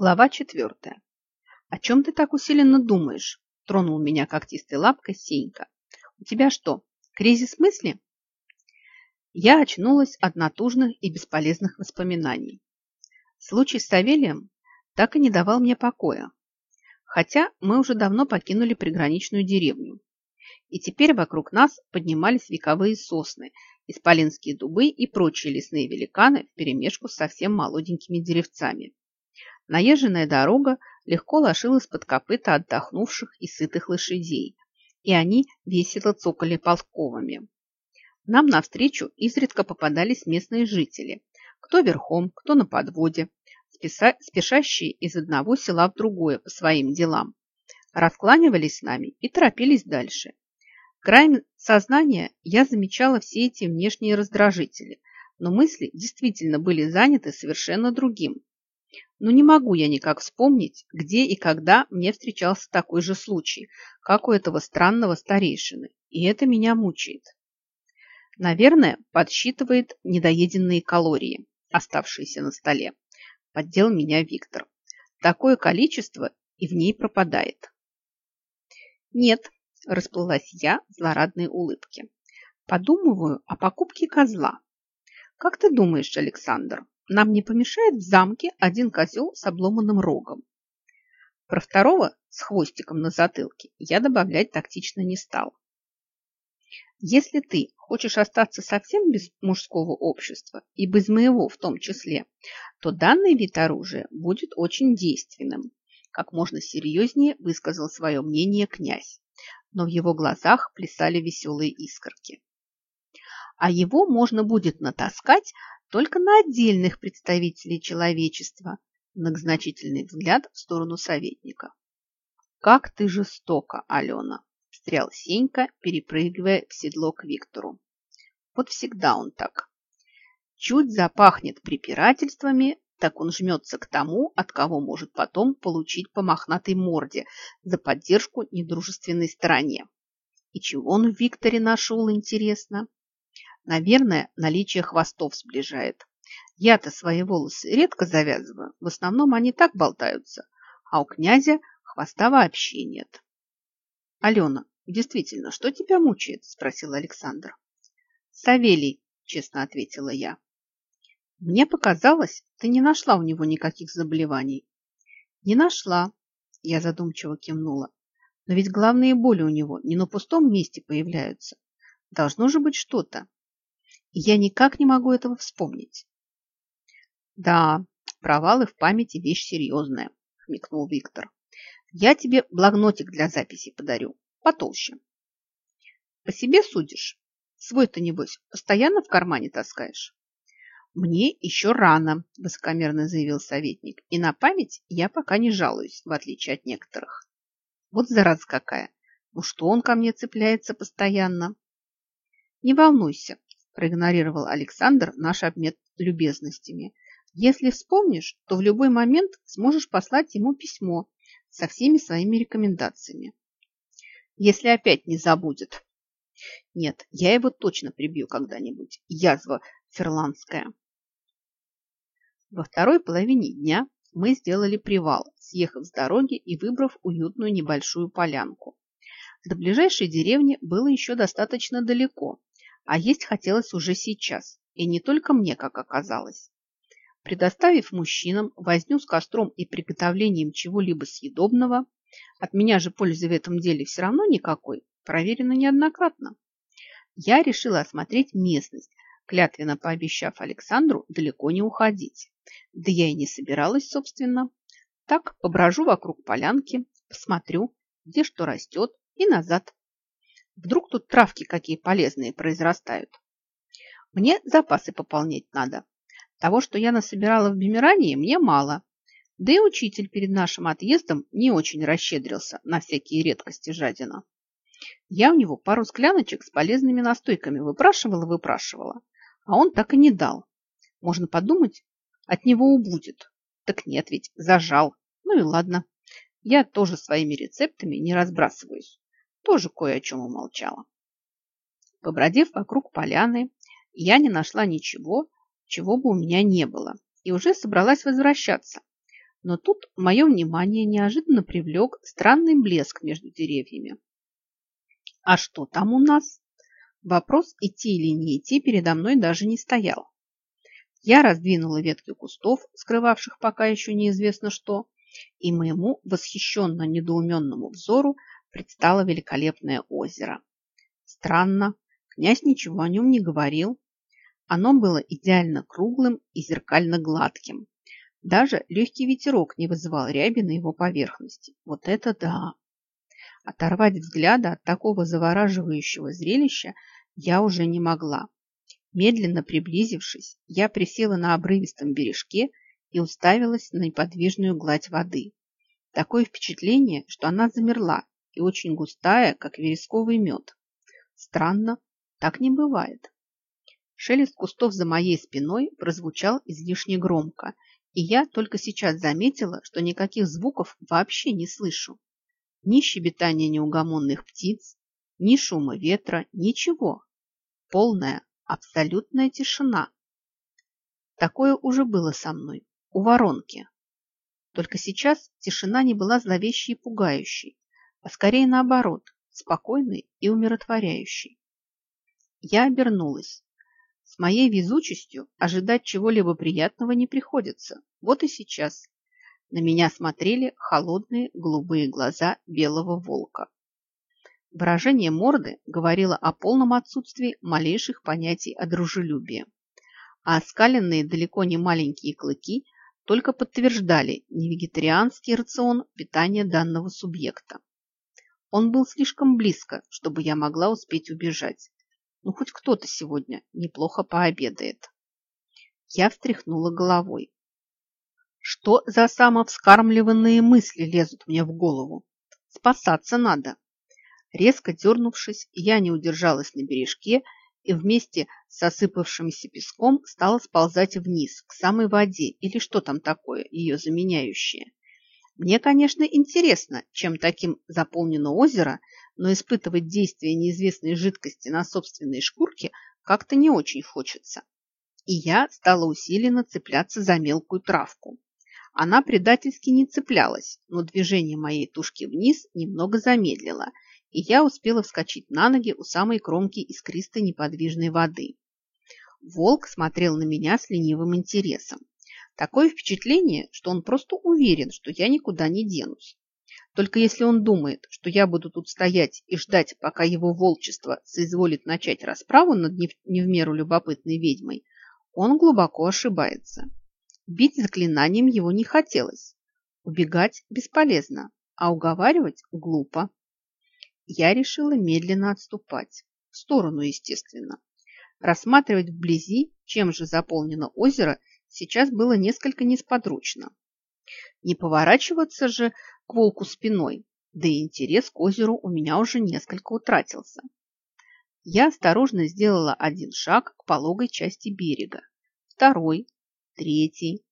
Глава четвертая. «О чем ты так усиленно думаешь?» Тронул меня когтистой лапкой Сенька. «У тебя что, кризис мысли?» Я очнулась от натужных и бесполезных воспоминаний. Случай с Савелием так и не давал мне покоя. Хотя мы уже давно покинули приграничную деревню. И теперь вокруг нас поднимались вековые сосны, исполинские дубы и прочие лесные великаны вперемешку с совсем молоденькими деревцами. Наезженная дорога легко ложилась под копыта отдохнувших и сытых лошадей, и они весело цокали полковами. Нам навстречу изредка попадались местные жители, кто верхом, кто на подводе, спешащие из одного села в другое по своим делам. Раскланивались с нами и торопились дальше. Краем сознания я замечала все эти внешние раздражители, но мысли действительно были заняты совершенно другим – но не могу я никак вспомнить, где и когда мне встречался такой же случай, как у этого странного старейшины, и это меня мучает. Наверное, подсчитывает недоеденные калории, оставшиеся на столе. Поддел меня Виктор. Такое количество и в ней пропадает. Нет, расплылась я в злорадной улыбке. Подумываю о покупке козла. Как ты думаешь, Александр, нам не помешает в замке один козел с обломанным рогом. Про второго с хвостиком на затылке я добавлять тактично не стал. Если ты хочешь остаться совсем без мужского общества и без моего в том числе, то данный вид оружия будет очень действенным. Как можно серьезнее высказал свое мнение князь, но в его глазах плясали веселые искорки. А его можно будет натаскать только на отдельных представителей человечества, многозначительный взгляд в сторону советника. «Как ты жестока, Алена!» – встрял Сенька, перепрыгивая в седло к Виктору. Вот всегда он так. Чуть запахнет препирательствами, так он жмется к тому, от кого может потом получить по мохнатой морде за поддержку недружественной стороне. И чего он в Викторе нашел, интересно? Наверное, наличие хвостов сближает. Я-то свои волосы редко завязываю, в основном они так болтаются, а у князя хвоста вообще нет. Алена, действительно, что тебя мучает? Спросил Александр. Савелий, честно ответила я. Мне показалось, ты не нашла у него никаких заболеваний. Не нашла, я задумчиво кивнула. Но ведь главные боли у него не на пустом месте появляются. Должно же быть что-то я никак не могу этого вспомнить. Да, провалы в памяти вещь серьезная, хмыкнул Виктор. Я тебе блокнотик для записи подарю, потолще. По себе судишь? Свой-то, небось, постоянно в кармане таскаешь? Мне еще рано, высокомерно заявил советник, и на память я пока не жалуюсь, в отличие от некоторых. Вот зараза какая! Ну что он ко мне цепляется постоянно? Не волнуйся, проигнорировал Александр наш обмен любезностями. Если вспомнишь, то в любой момент сможешь послать ему письмо со всеми своими рекомендациями. Если опять не забудет. Нет, я его точно прибью когда-нибудь. Язва ферландская. Во второй половине дня мы сделали привал, съехав с дороги и выбрав уютную небольшую полянку. До ближайшей деревни было еще достаточно далеко, а есть хотелось уже сейчас, и не только мне, как оказалось. Предоставив мужчинам возню с костром и приготовлением чего-либо съедобного, от меня же пользы в этом деле все равно никакой, проверено неоднократно, я решила осмотреть местность, клятвенно пообещав Александру далеко не уходить. Да я и не собиралась, собственно. Так поброжу вокруг полянки, посмотрю, где что растет, и назад. Вдруг тут травки какие полезные произрастают. Мне запасы пополнять надо. Того, что я насобирала в Бемирании, мне мало. Да и учитель перед нашим отъездом не очень расщедрился на всякие редкости жадина. Я у него пару скляночек с полезными настойками выпрашивала-выпрашивала, а он так и не дал. Можно подумать, от него убудет. Так нет ведь, зажал. Ну и ладно. Я тоже своими рецептами не разбрасываюсь тоже кое о чем умолчала. Побродив вокруг поляны, я не нашла ничего, чего бы у меня не было, и уже собралась возвращаться, Но тут мое внимание неожиданно привлек странный блеск между деревьями. А что там у нас? Вопрос, идти или не идти, передо мной даже не стоял. Я раздвинула ветки кустов, скрывавших пока еще неизвестно что, и моему восхищенно недоуменному взору предстало великолепное озеро. Странно, князь ничего о нем не говорил. Оно было идеально круглым и зеркально гладким. Даже легкий ветерок не вызывал ряби на его поверхности. Вот это да! Оторвать взгляда от такого завораживающего зрелища я уже не могла. Медленно приблизившись, я присела на обрывистом бережке и уставилась на неподвижную гладь воды. Такое впечатление, что она замерла и очень густая, как вересковый мед. Странно, так не бывает. Шелест кустов за моей спиной прозвучал излишне громко, и я только сейчас заметила, что никаких звуков вообще не слышу. Ни щебетания неугомонных птиц, ни шума ветра, ничего. Полная, абсолютная тишина. Такое уже было со мной, у воронки. Только сейчас тишина не была зловещей и пугающей, а скорее наоборот, спокойной и умиротворяющей. Я обернулась. С моей везучестью ожидать чего-либо приятного не приходится. Вот и сейчас. На меня смотрели холодные голубые глаза белого волка. Выражение морды говорило о полном отсутствии малейших понятий о дружелюбии, а оскаленные далеко не маленькие клыки только подтверждали невегетарианский рацион питания данного субъекта. Он был слишком близко, чтобы я могла успеть убежать. Ну, хоть кто-то сегодня неплохо пообедает. Я встряхнула головой. Что за самовскармливанные мысли лезут мне в голову? Спасаться надо. Резко дернувшись, я не удержалась на бережке и вместе с осыпавшимся песком стала сползать вниз, к самой воде или что там такое, ее заменяющее. Мне, конечно, интересно, чем таким заполнено озеро, но испытывать действие неизвестной жидкости на собственной шкурке как-то не очень хочется. И я стала усиленно цепляться за мелкую травку. Она предательски не цеплялась, но движение моей тушки вниз немного замедлило – и я успела вскочить на ноги у самой кромки искристой неподвижной воды. Волк смотрел на меня с ленивым интересом. Такое впечатление, что он просто уверен, что я никуда не денусь. Только если он думает, что я буду тут стоять и ждать, пока его волчество соизволит начать расправу над не в, меру любопытной ведьмой, он глубоко ошибается. Бить заклинанием его не хотелось. Убегать бесполезно, а уговаривать глупо я решила медленно отступать. В сторону, естественно. Рассматривать вблизи, чем же заполнено озеро, сейчас было несколько несподручно. Не поворачиваться же к волку спиной, да и интерес к озеру у меня уже несколько утратился. Я осторожно сделала один шаг к пологой части берега, второй, третий.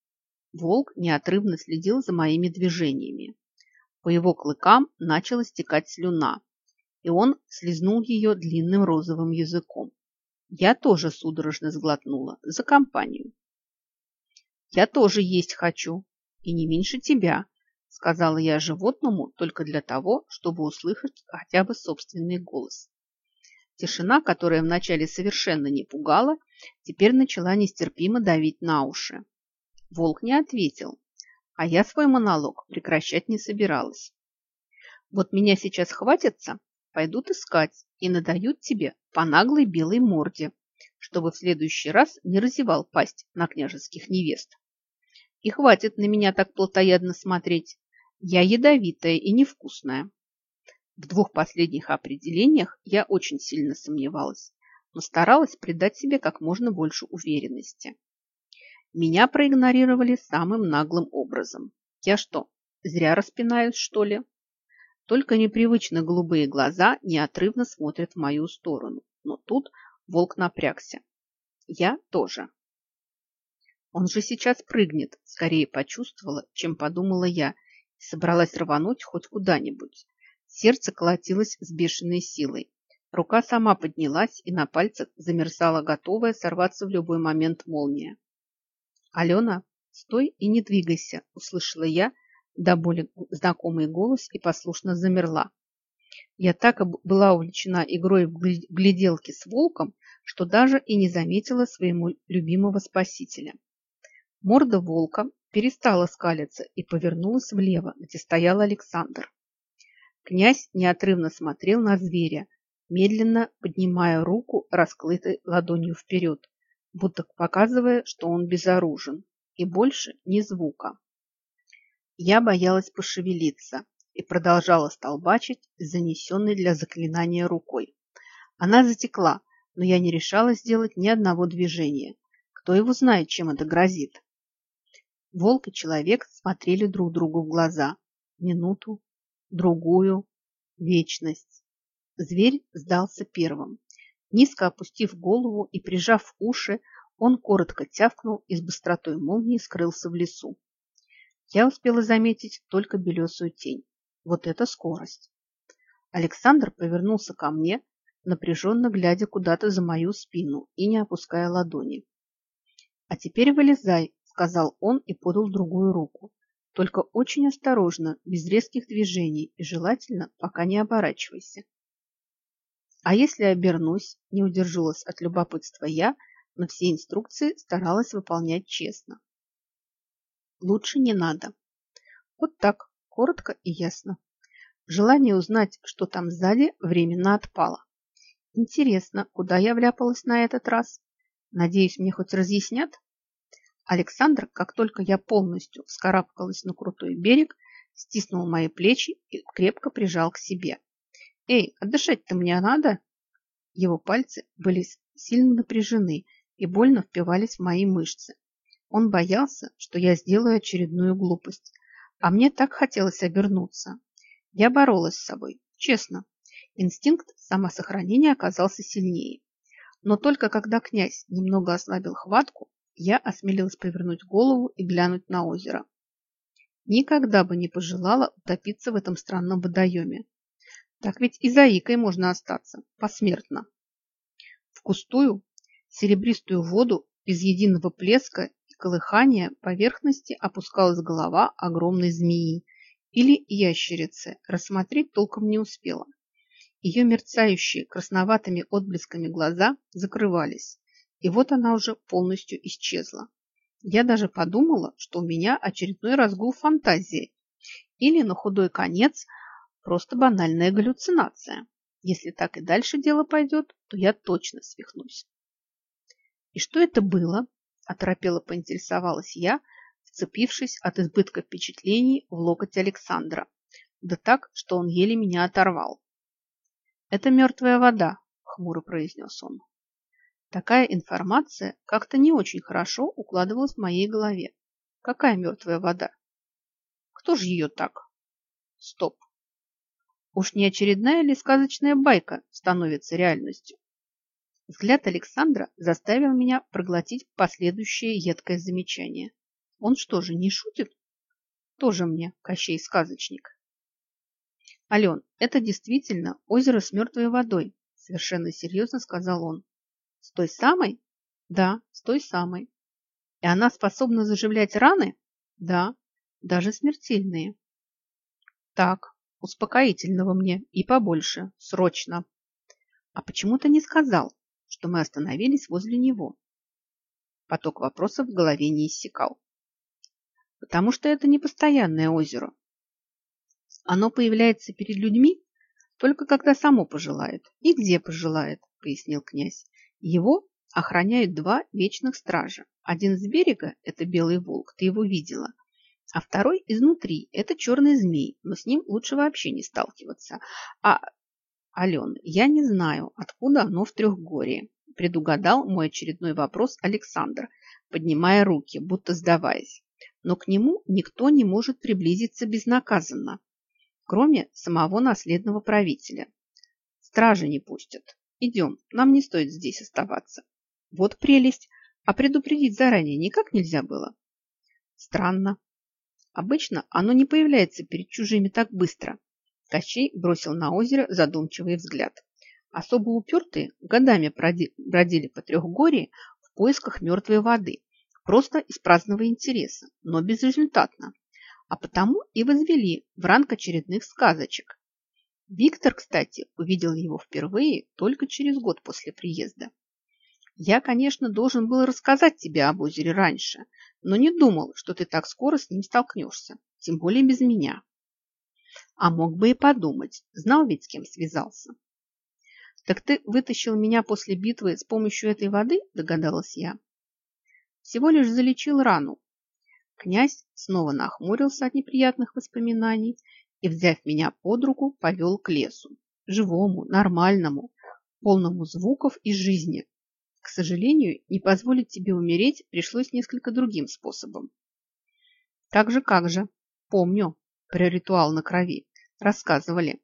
Волк неотрывно следил за моими движениями. По его клыкам начала стекать слюна, и он слезнул ее длинным розовым языком. Я тоже судорожно сглотнула за компанию. «Я тоже есть хочу, и не меньше тебя», сказала я животному только для того, чтобы услышать хотя бы собственный голос. Тишина, которая вначале совершенно не пугала, теперь начала нестерпимо давить на уши. Волк не ответил, а я свой монолог прекращать не собиралась. Вот меня сейчас хватится, пойдут искать и надают тебе по наглой белой морде, чтобы в следующий раз не разевал пасть на княжеских невест. И хватит на меня так плотоядно смотреть. Я ядовитая и невкусная. В двух последних определениях я очень сильно сомневалась, но старалась придать себе как можно больше уверенности. Меня проигнорировали самым наглым образом. Я что, зря распинаюсь, что ли? Только непривычно голубые глаза неотрывно смотрят в мою сторону. Но тут волк напрягся. Я тоже. Он же сейчас прыгнет, скорее почувствовала, чем подумала я, и собралась рвануть хоть куда-нибудь. Сердце колотилось с бешеной силой. Рука сама поднялась, и на пальцах замерцала готовая сорваться в любой момент молния. «Алена, «Стой и не двигайся!» – услышала я до боли знакомый голос и послушно замерла. Я так была увлечена игрой в гляделки с волком, что даже и не заметила своему любимого спасителя. Морда волка перестала скалиться и повернулась влево, где стоял Александр. Князь неотрывно смотрел на зверя, медленно поднимая руку, раскрытой ладонью вперед, будто показывая, что он безоружен, и больше ни звука. Я боялась пошевелиться и продолжала столбачить занесенной для заклинания рукой. Она затекла, но я не решалась сделать ни одного движения. Кто его знает, чем это грозит? Волк и человек смотрели друг другу в глаза. Минуту, другую, вечность. Зверь сдался первым. Низко опустив голову и прижав уши, он коротко тявкнул и с быстротой молнии скрылся в лесу. Я успела заметить только белесую тень. Вот это скорость! Александр повернулся ко мне, напряженно глядя куда-то за мою спину и не опуская ладони. «А теперь вылезай», — сказал он и подал другую руку. «Только очень осторожно, без резких движений и желательно, пока не оборачивайся». А если обернусь, не удержалась от любопытства я, но все инструкции старалась выполнять честно. Лучше не надо. Вот так, коротко и ясно. Желание узнать, что там сзади, временно отпало. Интересно, куда я вляпалась на этот раз? Надеюсь, мне хоть разъяснят? Александр, как только я полностью вскарабкалась на крутой берег, стиснул мои плечи и крепко прижал к себе. «Эй, отдышать-то мне надо?» Его пальцы были сильно напряжены и больно впивались в мои мышцы. Он боялся, что я сделаю очередную глупость, а мне так хотелось обернуться. Я боролась с собой, честно. Инстинкт самосохранения оказался сильнее. Но только когда князь немного ослабил хватку, я осмелилась повернуть голову и глянуть на озеро. Никогда бы не пожелала утопиться в этом странном водоеме. Так ведь и заикой можно остаться, посмертно. В густую, серебристую воду без единого плеска колыхания поверхности опускалась голова огромной змеи или ящерицы, рассмотреть толком не успела. Ее мерцающие красноватыми отблесками глаза закрывались, и вот она уже полностью исчезла. Я даже подумала, что у меня очередной разгул фантазии или на худой конец – Просто банальная галлюцинация. Если так и дальше дело пойдет, то я точно свихнусь. И что это было? Оторопело поинтересовалась я, вцепившись от избытка впечатлений в локоть Александра. Да так, что он еле меня оторвал. «Это мертвая вода», — хмуро произнес он. Такая информация как-то не очень хорошо укладывалась в моей голове. Какая мертвая вода? Кто же ее так? Стоп. Уж не очередная ли сказочная байка становится реальностью? Взгляд Александра заставил меня проглотить последующее едкое замечание. Он что же, не шутит? Тоже мне Кощей-сказочник. Ален, это действительно озеро с мертвой водой, совершенно серьезно сказал он. С той самой? Да, с той самой. И она способна заживлять раны? Да, даже смертельные. Так, Успокоительного мне и побольше. Срочно. А почему ты не сказал, что мы остановились возле него? Поток вопросов в голове не иссякал. Потому что это не постоянное озеро. Оно появляется перед людьми только когда само пожелает и где пожелает, пояснил князь. Его охраняют два вечных стража. Один с берега – это белый волк, ты его видела – а второй изнутри – это черный змей, но с ним лучше вообще не сталкиваться. А, Ален, я не знаю, откуда оно в Трехгорье, предугадал мой очередной вопрос Александр, поднимая руки, будто сдаваясь. Но к нему никто не может приблизиться безнаказанно, кроме самого наследного правителя. Стражи не пустят. Идем, нам не стоит здесь оставаться. Вот прелесть. А предупредить заранее никак нельзя было? Странно. Обычно оно не появляется перед чужими так быстро. Кощей бросил на озеро задумчивый взгляд. Особо упертые годами бродили по трехгорье в поисках мертвой воды, Просто из праздного интереса, но безрезультатно. А потому и возвели в ранг очередных сказочек. Виктор, кстати, увидел его впервые только через год после приезда. Я, конечно, должен был рассказать тебе об озере раньше, но не думал, что ты так скоро с ним столкнешься, тем более без меня. А мог бы и подумать, знал ведь, с кем связался. Так ты вытащил меня после битвы с помощью этой воды, догадалась я. Всего лишь залечил рану. Князь снова нахмурился от неприятных воспоминаний и, взяв меня под руку, повел к лесу. Живому, нормальному, полному звуков и жизни. К сожалению, не позволить тебе умереть пришлось несколько другим способом. Как же, как же. Помню про ритуал на крови. Рассказывали.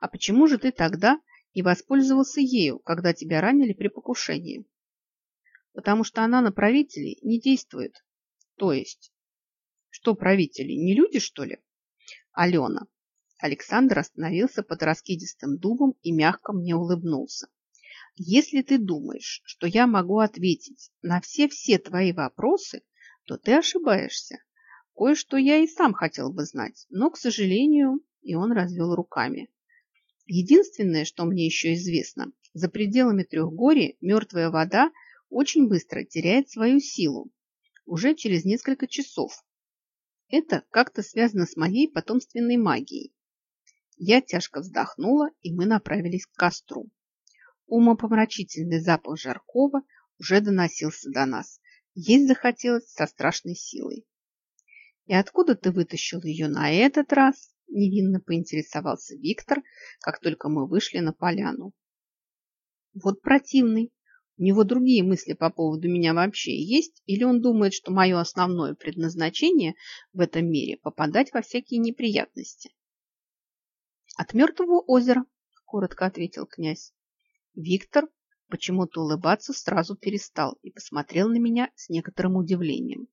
А почему же ты тогда не воспользовался ею, когда тебя ранили при покушении? Потому что она на правителей не действует. То есть, что правители, не люди, что ли? Алена. Александр остановился под раскидистым дубом и мягко мне улыбнулся. Если ты думаешь, что я могу ответить на все-все твои вопросы, то ты ошибаешься. Кое-что я и сам хотел бы знать, но, к сожалению, и он развел руками. Единственное, что мне еще известно, за пределами Трехгорья мертвая вода очень быстро теряет свою силу, уже через несколько часов. Это как-то связано с моей потомственной магией. Я тяжко вздохнула, и мы направились к костру. Умопомрачительный запах жаркого уже доносился до нас. Есть захотелось со страшной силой. «И откуда ты вытащил ее на этот раз?» – невинно поинтересовался Виктор, как только мы вышли на поляну. «Вот противный. У него другие мысли по поводу меня вообще есть? Или он думает, что мое основное предназначение в этом мире – попадать во всякие неприятности?» «От мертвого озера», – коротко ответил князь. Виктор почему-то улыбаться сразу перестал и посмотрел на меня с некоторым удивлением.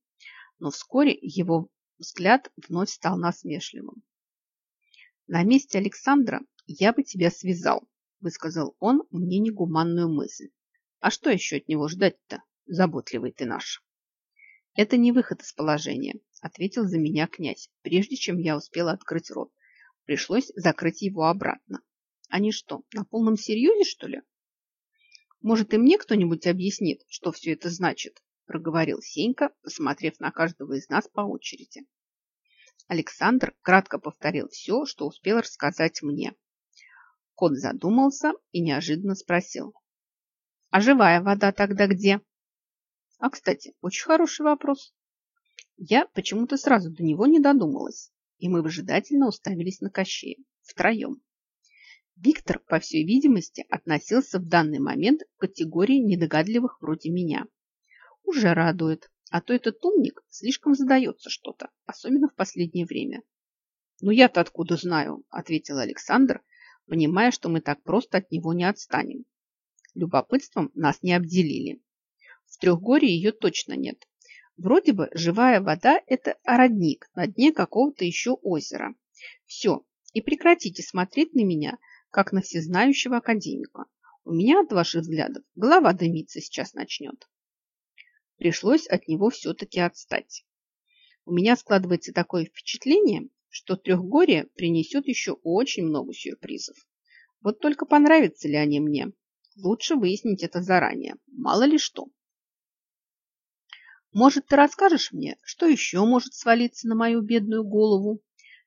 Но вскоре его Взгляд вновь стал насмешливым. «На месте Александра я бы тебя связал», высказал он мне негуманную мысль. «А что еще от него ждать-то, заботливый ты наш?» «Это не выход из положения», ответил за меня князь, прежде чем я успела открыть рот. Пришлось закрыть его обратно. Они что, на полном серьезе, что ли? Может, и мне кто-нибудь объяснит, что все это значит? Проговорил Сенька, посмотрев на каждого из нас по очереди. Александр кратко повторил все, что успел рассказать мне. Кот задумался и неожиданно спросил. «А живая вода тогда где?» «А, кстати, очень хороший вопрос». Я почему-то сразу до него не додумалась, и мы выжидательно уставились на Кощея. Втроем. Виктор, по всей видимости, относился в данный момент к категории недогадливых вроде меня. Уже радует, а то этот умник слишком задается что-то, особенно в последнее время. «Ну я-то откуда знаю?» – ответил Александр, понимая, что мы так просто от него не отстанем. Любопытством нас не обделили. В Трехгорье ее точно нет. Вроде бы живая вода – это родник на дне какого-то еще озера. Все, и прекратите смотреть на меня, как на всезнающего академика. У меня от ваших взглядов голова дымиться сейчас начнет. Пришлось от него все-таки отстать. У меня складывается такое впечатление, что трехгорье принесет еще очень много сюрпризов. Вот только понравятся ли они мне, лучше выяснить это заранее, мало ли что. Может, ты расскажешь мне, что еще может свалиться на мою бедную голову?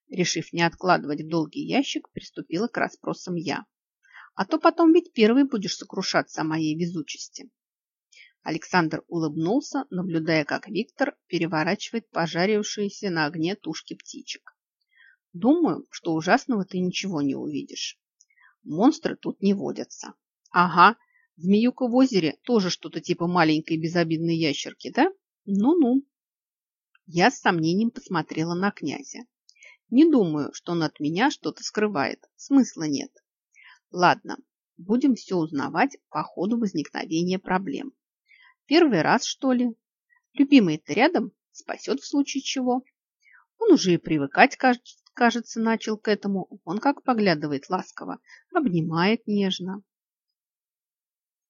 Решив не откладывать в долгий ящик, приступила к расспросам я. А то потом ведь первый будешь сокрушаться о моей везучести. Александр улыбнулся, наблюдая, как Виктор переворачивает пожарившиеся на огне тушки птичек. Думаю, что ужасного ты ничего не увидишь. Монстры тут не водятся. Ага, змеюка в озере тоже что-то типа маленькой безобидной ящерки, да? Ну-ну. Я с сомнением посмотрела на князя. Не думаю, что он от меня что-то скрывает. Смысла нет. Ладно, будем все узнавать по ходу возникновения проблем. Первый раз, что ли? Любимый-то рядом, спасет в случае чего. Он уже и привыкать, кажется, начал к этому. Он как поглядывает ласково, обнимает нежно.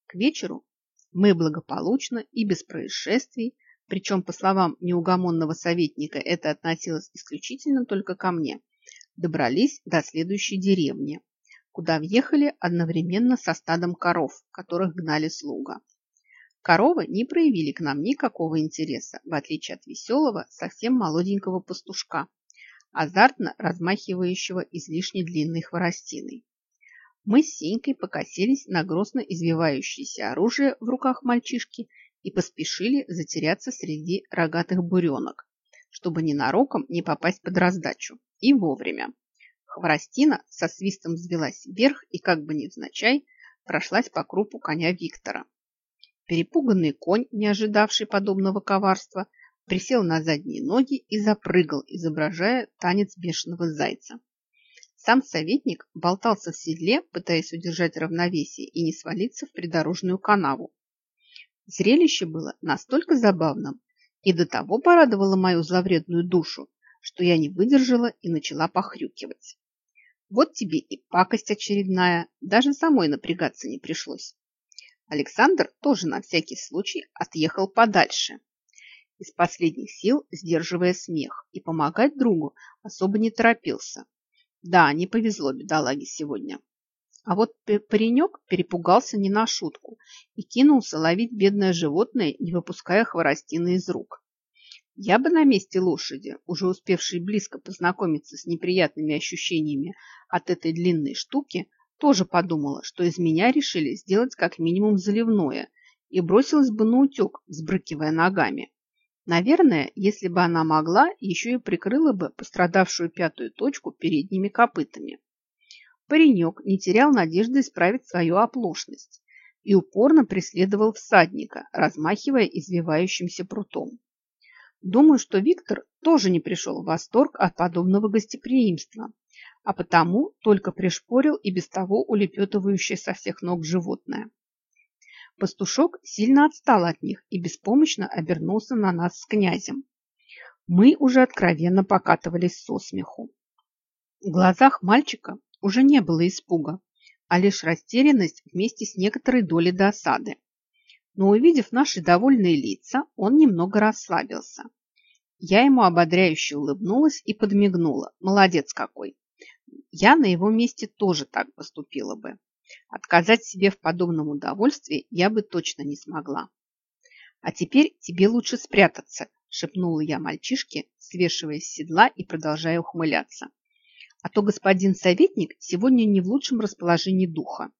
К вечеру мы благополучно и без происшествий причем, по словам неугомонного советника, это относилось исключительно только ко мне, добрались до следующей деревни, куда въехали одновременно со стадом коров, которых гнали слуга. Коровы не проявили к нам никакого интереса, в отличие от веселого, совсем молоденького пастушка, азартно размахивающего излишне длинной хворостиной. Мы с Сенькой покосились на грозно извивающееся оружие в руках мальчишки и поспешили затеряться среди рогатых буренок, чтобы ненароком не попасть под раздачу. И вовремя. Хворостина со свистом взвелась вверх и, как бы невзначай, прошлась по крупу коня Виктора. Перепуганный конь, не ожидавший подобного коварства, присел на задние ноги и запрыгал, изображая танец бешеного зайца. Сам советник болтался в седле, пытаясь удержать равновесие и не свалиться в придорожную канаву. Зрелище было настолько забавным и до того порадовало мою зловредную душу, что я не выдержала и начала похрюкивать. Вот тебе и пакость очередная, даже самой напрягаться не пришлось. Александр тоже на всякий случай отъехал подальше, из последних сил сдерживая смех, и помогать другу особо не торопился. Да, не повезло бедолаге сегодня. А вот паренек перепугался не на шутку и кинулся ловить бедное животное, не выпуская хворостины из рук. Я бы на месте лошади, уже успевшей близко познакомиться с неприятными ощущениями от этой длинной штуки, тоже подумала, что из меня решили сделать как минимум заливное и бросилась бы на утек, сбрыкивая ногами. Наверное, если бы она могла, еще и прикрыла бы пострадавшую пятую точку передними копытами. Паренек не терял надежды исправить свою оплошность и упорно преследовал всадника, размахивая извивающимся прутом. Думаю, что Виктор тоже не пришел в восторг от подобного гостеприимства, а потому только пришпорил и без того улепетывающее со всех ног животное. Пастушок сильно отстал от них и беспомощно обернулся на нас с князем. Мы уже откровенно покатывались со смеху. В глазах мальчика уже не было испуга, а лишь растерянность вместе с некоторой долей досады. Но увидев наши довольные лица, он немного расслабился. Я ему ободряюще улыбнулась и подмигнула. Молодец какой! Я на его месте тоже так поступила бы. Отказать себе в подобном удовольствии я бы точно не смогла. «А теперь тебе лучше спрятаться», – шепнула я мальчишке, свешиваясь с седла и продолжая ухмыляться. «А то господин советник сегодня не в лучшем расположении духа.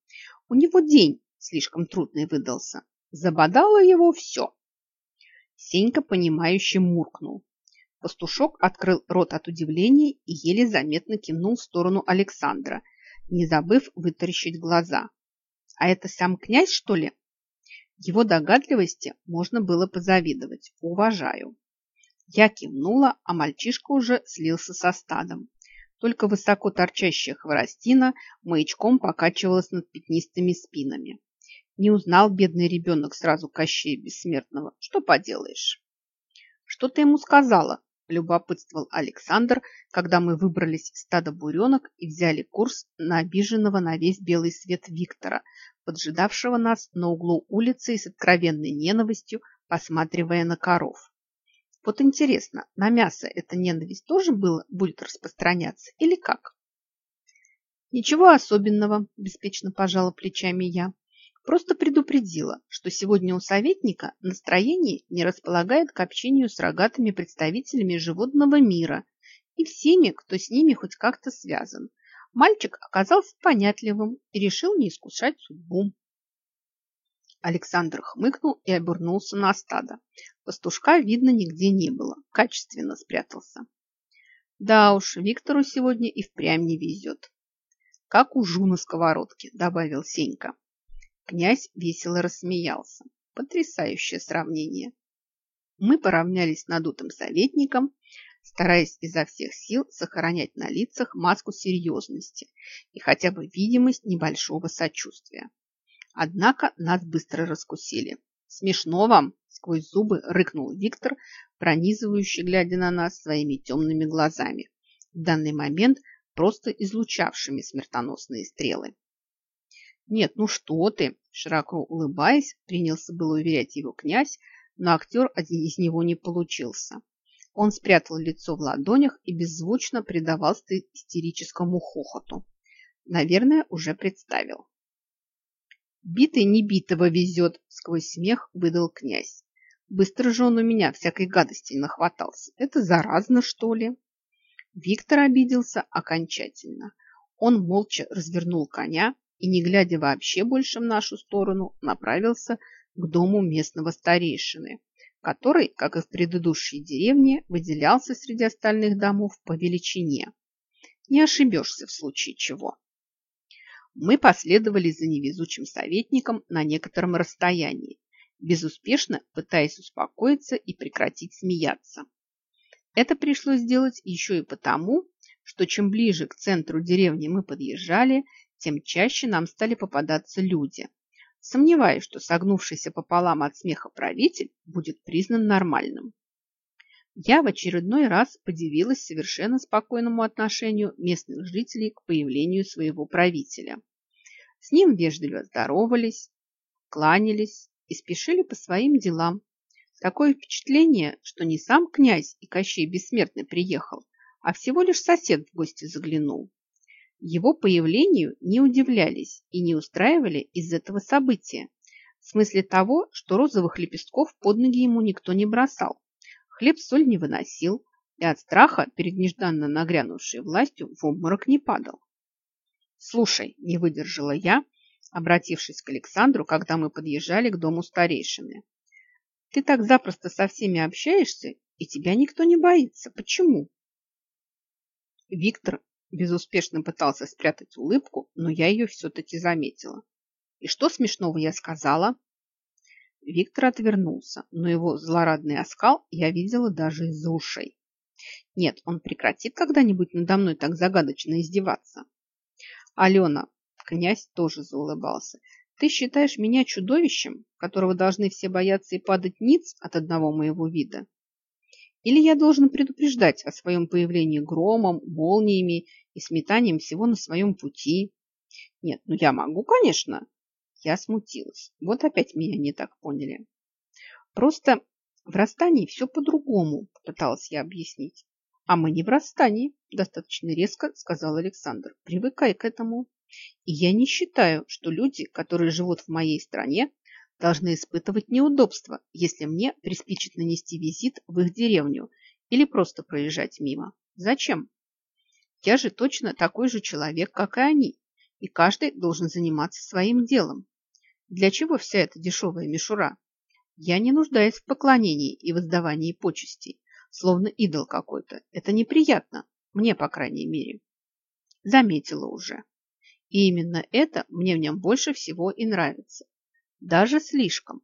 У него день слишком трудный выдался. Забодало его все». Сенька, понимающе муркнул. Пастушок открыл рот от удивления и еле заметно кивнул в сторону Александра – не забыв вытаращить глаза. А это сам князь, что ли? Его догадливости можно было позавидовать. Уважаю. Я кивнула, а мальчишка уже слился со стадом. Только высоко торчащая хворостина маячком покачивалась над пятнистыми спинами. Не узнал бедный ребенок сразу Кощея Бессмертного. Что поделаешь? Что ты ему сказала? Любопытствовал Александр, когда мы выбрались из стада буренок и взяли курс на обиженного на весь белый свет Виктора, поджидавшего нас на углу улицы и с откровенной ненавистью посматривая на коров. Вот интересно, на мясо эта ненависть тоже было, будет распространяться или как? Ничего особенного, беспечно пожала плечами я. Просто предупредила, что сегодня у советника настроение не располагает к общению с рогатыми представителями животного мира и всеми, кто с ними хоть как-то связан. Мальчик оказался понятливым и решил не искушать судьбу. Александр хмыкнул и обернулся на стадо. Пастушка, видно, нигде не было. Качественно спрятался. Да уж, Виктору сегодня и впрямь не везет. Как ужу на сковородке, добавил Сенька. Князь весело рассмеялся. Потрясающее сравнение. Мы поравнялись с надутым советником, стараясь изо всех сил сохранять на лицах маску серьезности и хотя бы видимость небольшого сочувствия. Однако нас быстро раскусили. «Смешно вам!» – сквозь зубы рыкнул Виктор, пронизывающий, глядя на нас своими темными глазами, в данный момент просто излучавшими смертоносные стрелы. «Нет, ну что ты!» – широко улыбаясь, принялся было уверять его князь, но актер один из него не получился. Он спрятал лицо в ладонях и беззвучно предавался истерическому хохоту. Наверное, уже представил. «Битый не битого везет!» – сквозь смех выдал князь. «Быстро же он у меня всякой гадости нахватался. Это заразно, что ли?» Виктор обиделся окончательно. Он молча развернул коня и, не глядя вообще больше в нашу сторону, направился к дому местного старейшины, который, как и в предыдущей деревне, выделялся среди остальных домов по величине. Не ошибешься в случае чего. Мы последовали за невезучим советником на некотором расстоянии, безуспешно пытаясь успокоиться и прекратить смеяться. Это пришлось сделать еще и потому, что чем ближе к центру деревни мы подъезжали, тем чаще нам стали попадаться люди. Сомневаюсь, что согнувшийся пополам от смеха правитель будет признан нормальным. Я в очередной раз подивилась совершенно спокойному отношению местных жителей к появлению своего правителя. С ним вежливо здоровались, кланялись и спешили по своим делам. Такое впечатление, что не сам князь и Кощей Бессмертный приехал, а всего лишь сосед в гости заглянул. Его появлению не удивлялись и не устраивали из этого события. В смысле того, что розовых лепестков под ноги ему никто не бросал, хлеб-соль не выносил и от страха перед нежданно нагрянувшей властью в обморок не падал. «Слушай», – не выдержала я, обратившись к Александру, когда мы подъезжали к дому старейшины. «Ты так запросто со всеми общаешься, и тебя никто не боится. Почему?» Виктор безуспешно пытался спрятать улыбку, но я ее все-таки заметила. И что смешного я сказала? Виктор отвернулся, но его злорадный оскал я видела даже из-за ушей. Нет, он прекратит когда-нибудь надо мной так загадочно издеваться. Алена, князь тоже заулыбался. Ты считаешь меня чудовищем, которого должны все бояться и падать ниц от одного моего вида? Или я должен предупреждать о своем появлении громом, молниями и сметанием всего на своем пути? Нет, ну я могу, конечно. Я смутилась. Вот опять меня не так поняли. Просто в расстании все по-другому, попыталась я объяснить. А мы не в расстании, достаточно резко сказал Александр. Привыкай к этому. И я не считаю, что люди, которые живут в моей стране, должны испытывать неудобства, если мне приспичит нанести визит в их деревню или просто проезжать мимо. Зачем? Я же точно такой же человек, как и они, и каждый должен заниматься своим делом. Для чего вся эта дешевая мишура? Я не нуждаюсь в поклонении и воздавании почестей, словно идол какой-то. Это неприятно, мне, по крайней мере. Заметила уже. И именно это мне в нем больше всего и нравится. Даже слишком.